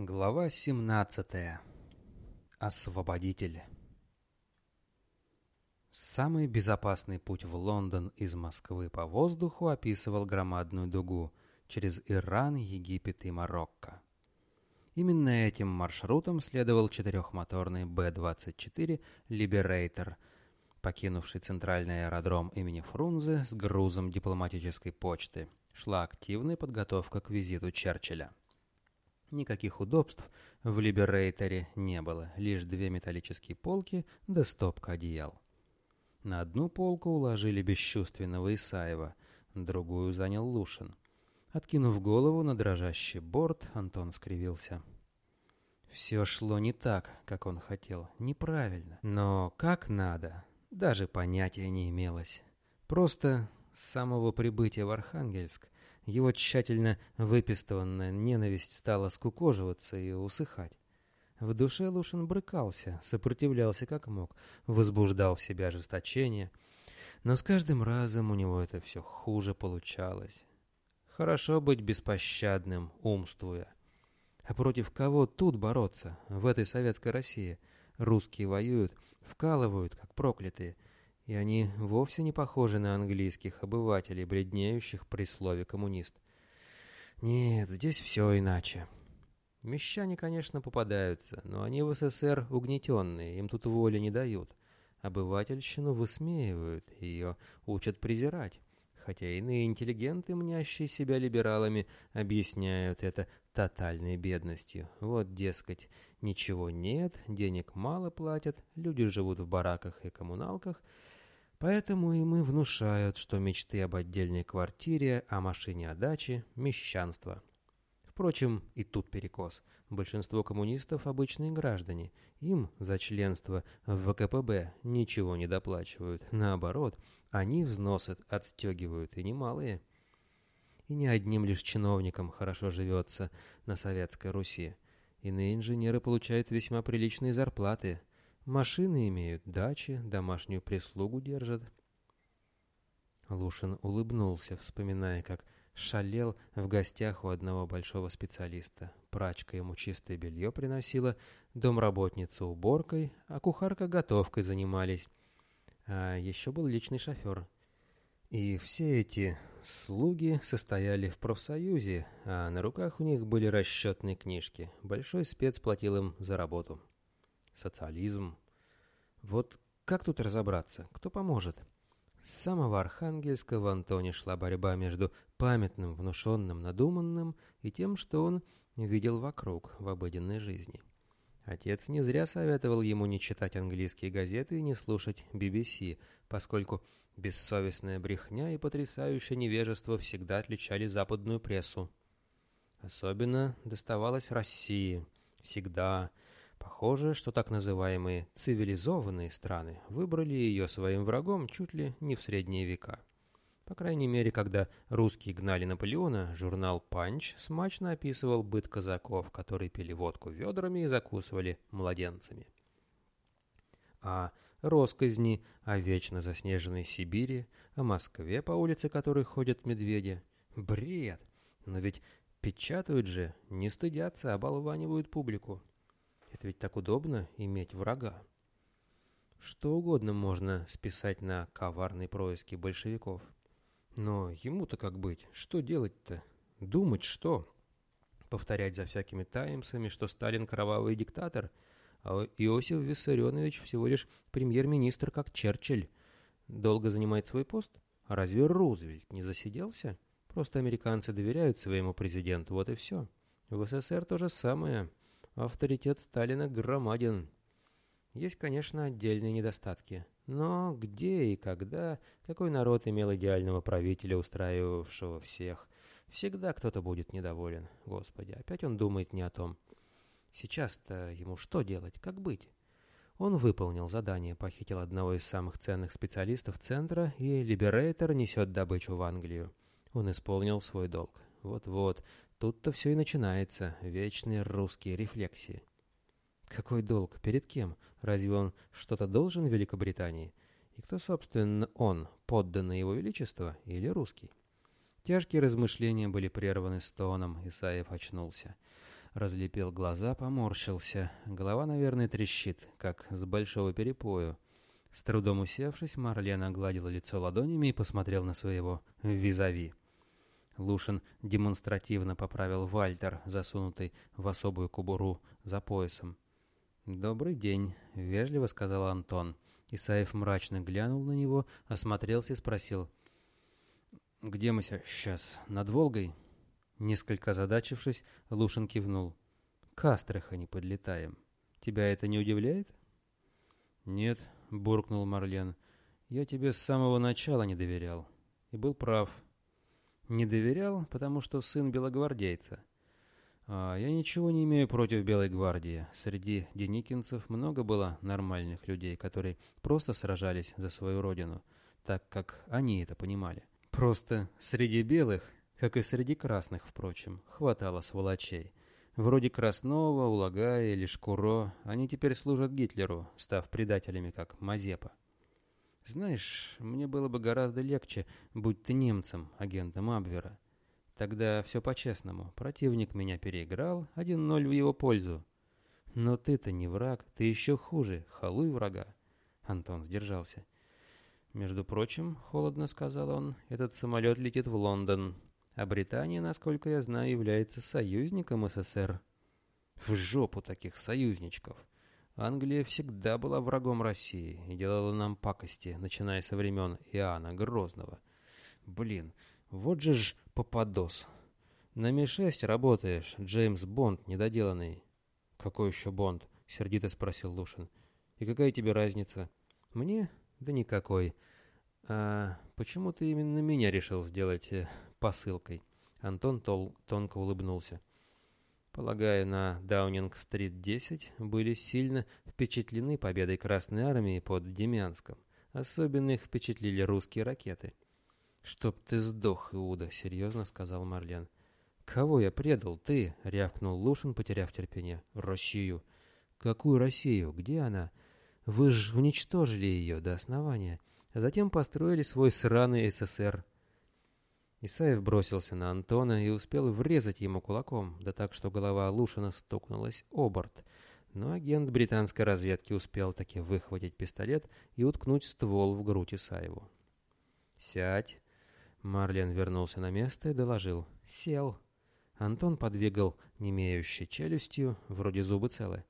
Глава 17. Освободитель. Самый безопасный путь в Лондон из Москвы по воздуху описывал громадную дугу через Иран, Египет и Марокко. Именно этим маршрутом следовал четырехмоторный Б-24 «Либерейтер», покинувший центральный аэродром имени Фрунзе с грузом дипломатической почты. Шла активная подготовка к визиту Черчилля. Никаких удобств в Либерейторе не было, лишь две металлические полки да стопка одеял. На одну полку уложили бесчувственного Исаева, другую занял Лушин. Откинув голову на дрожащий борт, Антон скривился. Все шло не так, как он хотел, неправильно. Но как надо, даже понятия не имелось. Просто с самого прибытия в Архангельск его тщательно выпистыванная ненависть стала скукоживаться и усыхать. В душе Лушин брыкался, сопротивлялся как мог, возбуждал в себя ожесточение, но с каждым разом у него это все хуже получалось. Хорошо быть беспощадным, умствуя. А против кого тут бороться, в этой советской России? Русские воюют, вкалывают, как проклятые — и они вовсе не похожи на английских обывателей, бледнеющих при слове «коммунист». Нет, здесь все иначе. Мещане, конечно, попадаются, но они в СССР угнетенные, им тут воли не дают. Обывательщину высмеивают, ее учат презирать. Хотя иные интеллигенты, мнящие себя либералами, объясняют это тотальной бедностью. Вот, дескать, ничего нет, денег мало платят, люди живут в бараках и коммуналках – Поэтому им и внушают, что мечты об отдельной квартире, о машине о даче – мещанство. Впрочем, и тут перекос. Большинство коммунистов – обычные граждане. Им за членство в ВКПБ ничего не доплачивают. Наоборот, они взносы отстегивают, и немалые. И не одним лишь чиновникам хорошо живется на Советской Руси. Иные инженеры получают весьма приличные зарплаты – Машины имеют, дачи, домашнюю прислугу держат. Лушин улыбнулся, вспоминая, как шалел в гостях у одного большого специалиста. Прачка ему чистое белье приносила, домработница уборкой, а кухарка готовкой занимались. А еще был личный шофер. И все эти слуги состояли в профсоюзе, а на руках у них были расчетные книжки. Большой спец платил им за работу социализм. Вот как тут разобраться? Кто поможет? С самого Архангельска в Антоне шла борьба между памятным, внушенным, надуманным и тем, что он видел вокруг в обыденной жизни. Отец не зря советовал ему не читать английские газеты и не слушать BBC, поскольку бессовестная брехня и потрясающее невежество всегда отличали западную прессу. Особенно доставалось России. Всегда. Похоже, что так называемые «цивилизованные» страны выбрали ее своим врагом чуть ли не в средние века. По крайней мере, когда русские гнали Наполеона, журнал «Панч» смачно описывал быт казаков, которые пили водку ведрами и закусывали младенцами. А росказни о вечно заснеженной Сибири, о Москве, по улице которой ходят медведи. Бред! Но ведь печатают же, не стыдятся, оболванивают публику. Это ведь так удобно иметь врага. Что угодно можно списать на коварные происки большевиков. Но ему-то как быть? Что делать-то? Думать что? Повторять за всякими таймсами, что Сталин кровавый диктатор, а Иосиф Виссарионович всего лишь премьер-министр, как Черчилль. Долго занимает свой пост? А разве Рузвельт не засиделся? Просто американцы доверяют своему президенту, вот и все. В СССР то же самое. Авторитет Сталина громаден. Есть, конечно, отдельные недостатки. Но где и когда какой народ имел идеального правителя, устраивавшего всех? Всегда кто-то будет недоволен. Господи, опять он думает не о том. Сейчас-то ему что делать, как быть? Он выполнил задание, похитил одного из самых ценных специалистов центра, и Либерейтер несет добычу в Англию. Он исполнил свой долг. Вот-вот, Тут-то все и начинается, вечные русские рефлексии. Какой долг? Перед кем? Разве он что-то должен Великобритании? И кто, собственно, он, подданный его величества или русский? Тяжкие размышления были прерваны стоном, Исаев очнулся. разлепил глаза, поморщился. Голова, наверное, трещит, как с большого перепою. С трудом усевшись, Марлен огладила лицо ладонями и посмотрел на своего визави. Лушин демонстративно поправил Вальтер, засунутый в особую кубуру за поясом. «Добрый день», — вежливо сказал Антон. Исаев мрачно глянул на него, осмотрелся и спросил. «Где мы сейчас? Над Волгой?» Несколько озадачившись, Лушин кивнул. «К Астрахани подлетаем. Тебя это не удивляет?» «Нет», — буркнул Марлен. «Я тебе с самого начала не доверял. И был прав. Не доверял, потому что сын белогвардейца. А я ничего не имею против Белой гвардии. Среди деникинцев много было нормальных людей, которые просто сражались за свою родину, так как они это понимали. Просто среди белых, как и среди красных, впрочем, хватало сволочей. Вроде Краснова, Улагая или Шкуро, они теперь служат Гитлеру, став предателями, как Мазепа. Знаешь, мне было бы гораздо легче, будь ты немцем, агентом Абвера. Тогда все по-честному. Противник меня переиграл, 1-0 в его пользу. Но ты-то не враг, ты еще хуже, халуй врага. Антон сдержался. Между прочим, холодно сказал он, этот самолет летит в Лондон, а Британия, насколько я знаю, является союзником СССР. В жопу таких союзничков. Англия всегда была врагом России и делала нам пакости, начиная со времен Иоанна Грозного. Блин, вот же ж попадос. На Ми-6 работаешь, Джеймс Бонд недоделанный. Какой еще Бонд? Сердито спросил Лушин. И какая тебе разница? Мне? Да никакой. А почему ты именно меня решил сделать э, посылкой? Антон тол тонко улыбнулся полагая на Даунинг-стрит 10, были сильно впечатлены победой Красной Армии под Демянском. Особенно их впечатлили русские ракеты. «Чтоб ты сдох, Иуда», — серьезно сказал Марлен. «Кого я предал? Ты?» — рявкнул Лушин, потеряв терпение. «Россию». «Какую Россию? Где она? Вы же уничтожили ее до основания, а затем построили свой сраный СССР». Исаев бросился на Антона и успел врезать ему кулаком, да так, что голова Лушина стукнулась о борт. Но агент британской разведки успел таки выхватить пистолет и уткнуть ствол в грудь Исаеву. «Сядь!» Марлен вернулся на место и доложил. «Сел!» Антон подвигал немеющей челюстью, вроде зубы целы.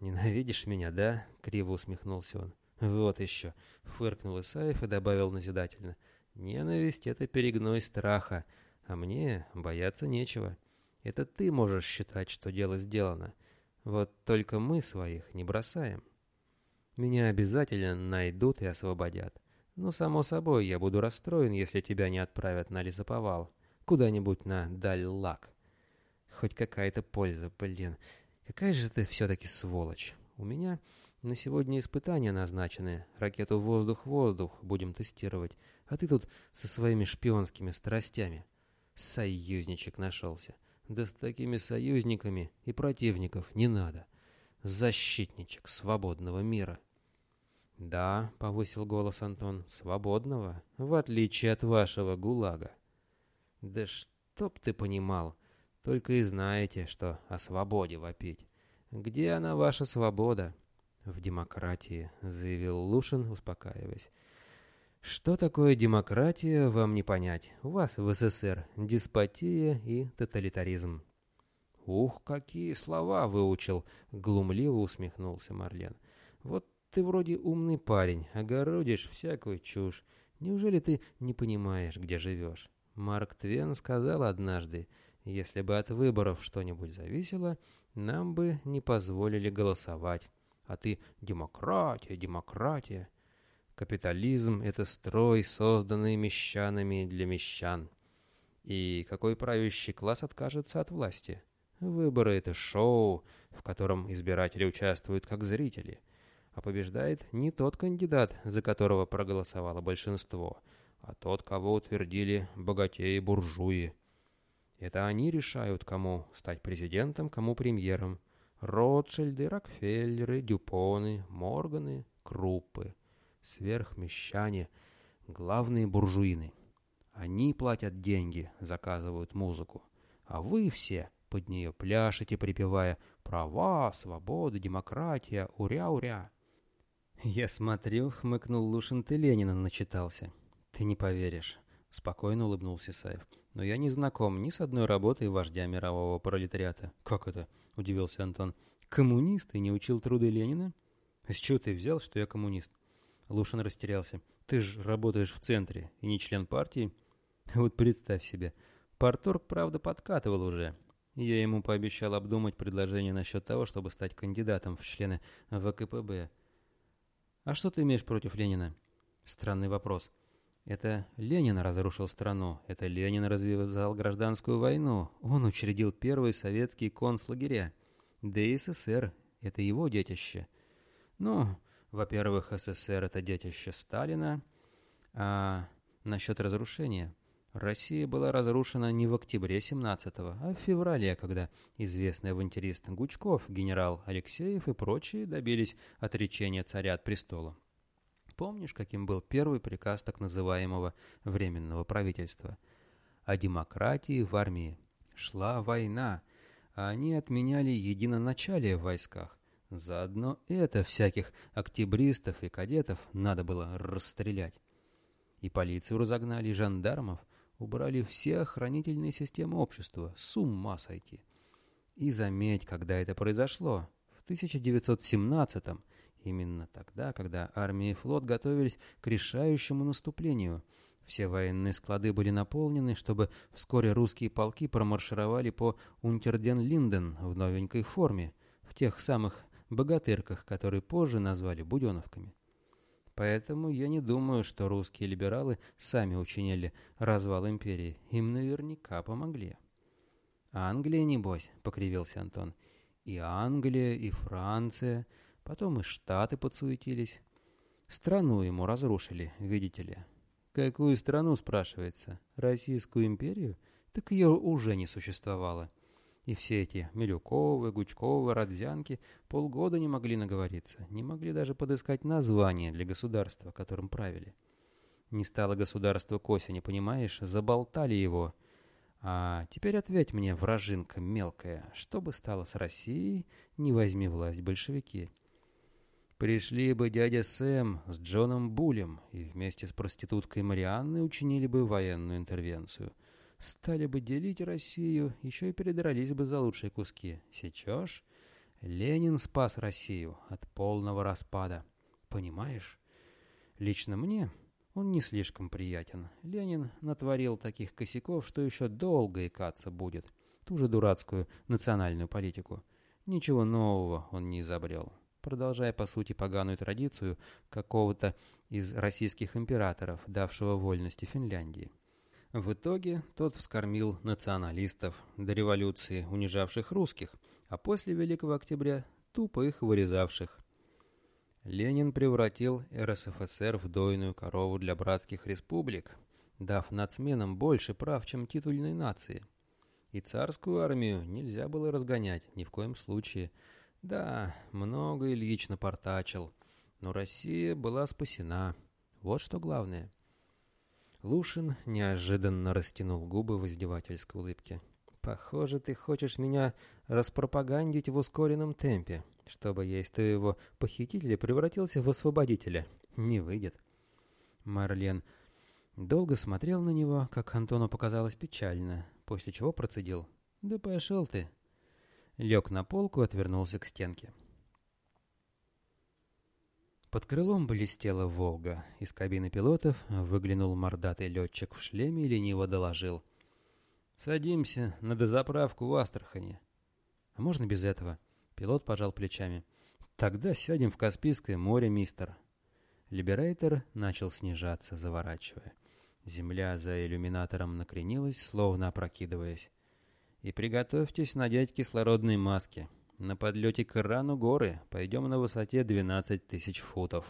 «Ненавидишь меня, да?» — криво усмехнулся он. «Вот еще!» — фыркнул Исаев и добавил назидательно — Ненависть — это перегной страха, а мне бояться нечего. Это ты можешь считать, что дело сделано. Вот только мы своих не бросаем. Меня обязательно найдут и освободят. Ну, само собой, я буду расстроен, если тебя не отправят на лесоповал. Куда-нибудь на Даль-Лак. Хоть какая-то польза, блин. Какая же ты все-таки сволочь. У меня на сегодня испытания назначены. Ракету «Воздух-воздух» будем тестировать. А ты тут со своими шпионскими страстями. Союзничек нашелся. Да с такими союзниками и противников не надо. Защитничек свободного мира. «Да», — повысил голос Антон, — «свободного, в отличие от вашего ГУЛАГа». «Да чтоб ты понимал, только и знаете, что о свободе вопить. Где она, ваша свобода?» «В демократии», — заявил Лушин, успокаиваясь. Что такое демократия, вам не понять. У вас в СССР деспотия и тоталитаризм. «Ух, какие слова выучил!» — глумливо усмехнулся Марлен. «Вот ты вроде умный парень, огородишь всякую чушь. Неужели ты не понимаешь, где живешь?» Марк Твен сказал однажды, «Если бы от выборов что-нибудь зависело, нам бы не позволили голосовать. А ты «демократия, демократия». Капитализм — это строй, созданный мещанами для мещан. И какой правящий класс откажется от власти? Выборы — это шоу, в котором избиратели участвуют как зрители. А побеждает не тот кандидат, за которого проголосовало большинство, а тот, кого утвердили богатеи-буржуи. Это они решают, кому стать президентом, кому премьером. Ротшильды, Рокфеллеры, Дюпоны, Морганы, Круппы сверхмещане, главные буржуины. Они платят деньги, заказывают музыку. А вы все под нее пляшете, припевая «Права, свобода, демократия, уря-уря». «Я смотрю», — хмыкнул Лушин, — «ты Ленина начитался». «Ты не поверишь», — спокойно улыбнулся Саев. «Но я не знаком ни с одной работой вождя мирового пролетариата». «Как это?» — удивился Антон. «Коммунист и не учил труды Ленина?» «С чего ты взял, что я коммунист?» Лушин растерялся. «Ты же работаешь в центре и не член партии?» «Вот представь себе. Парторг, правда, подкатывал уже. Я ему пообещал обдумать предложение насчет того, чтобы стать кандидатом в члены ВКПБ. А что ты имеешь против Ленина? Странный вопрос. Это Ленин разрушил страну, это Ленин развязал гражданскую войну, он учредил первые советские концлагеря. Да и СССР — это его детище. Ну, во-первых, СССР — это детище Сталина, а насчет разрушения — Россия была разрушена не в октябре 17-го, а в феврале, когда известный авантюрист Гучков, генерал Алексеев и прочие добились отречения царя от престола. Помнишь, каким был первый приказ так называемого Временного правительства? О демократии в армии. Шла война, а они отменяли единоначалие в войсках. Заодно это всяких октябристов и кадетов надо было расстрелять. И полицию разогнали, и жандармов – убрали все охранительные системы общества, с ума сойти. И заметь, когда это произошло, в 1917-м, именно тогда, когда армия и флот готовились к решающему наступлению. Все военные склады были наполнены, чтобы вскоре русские полки промаршировали по Унтерден-Линден в новенькой форме, в тех самых богатырках, которые позже назвали буденовками. Поэтому я не думаю, что русские либералы сами учинили развал империи. Им наверняка помогли. «Англия, небось», — покривился Антон. «И Англия, и Франция, потом и Штаты подсуетились. Страну ему разрушили, видите ли». «Какую страну?» — спрашивается. «Российскую империю?» Так ее уже не существовало. И все эти Милюковы, Гучковы, Родзянки полгода не могли наговориться, не могли даже подыскать название для государства, которым правили. Не стало государства к осени, понимаешь? Заболтали его. А теперь ответь мне, вражинка мелкая, что бы стало с Россией, не возьми власть большевики. Пришли бы дядя Сэм с Джоном Булем и вместе с проституткой Марианной учинили бы военную интервенцию — Стали бы делить Россию, еще и передрались бы за лучшие куски. Сейчас Ленин спас Россию от полного распада. Понимаешь? Лично мне он не слишком приятен. Ленин натворил таких косяков, что еще долго икаться будет. Ту же дурацкую национальную политику. Ничего нового он не изобрел. Продолжая, по сути, поганую традицию какого-то из российских императоров, давшего вольности Финляндии. В итоге тот вскормил националистов до революции, унижавших русских, а после Великого Октября тупо их вырезавших. Ленин превратил РСФСР в дойную корову для братских республик, дав нацменам больше прав, чем титульной нации. И царскую армию нельзя было разгонять ни в коем случае. Да, много Ильич напортачил, но Россия была спасена. Вот что главное — Лушин неожиданно растянул губы в издевательской улыбке. «Похоже, ты хочешь меня распропагандить в ускоренном темпе, чтобы я из твоего похитителя превратился в освободителя. Не выйдет». Марлен долго смотрел на него, как Антону показалось печально, после чего процедил. «Да пошел ты». Лег на полку и отвернулся к стенке. Под крылом блестела «Волга». Из кабины пилотов выглянул мордатый летчик в шлеме и лениво доложил. «Садимся на дозаправку в Астрахани». «А можно без этого?» Пилот пожал плечами. «Тогда сядем в Каспийское море, мистер». Либерейтер начал снижаться, заворачивая. Земля за иллюминатором накренилась, словно опрокидываясь. «И приготовьтесь надеть кислородные маски», на подлете к Ирану горы пойдем на высоте 12 тысяч футов.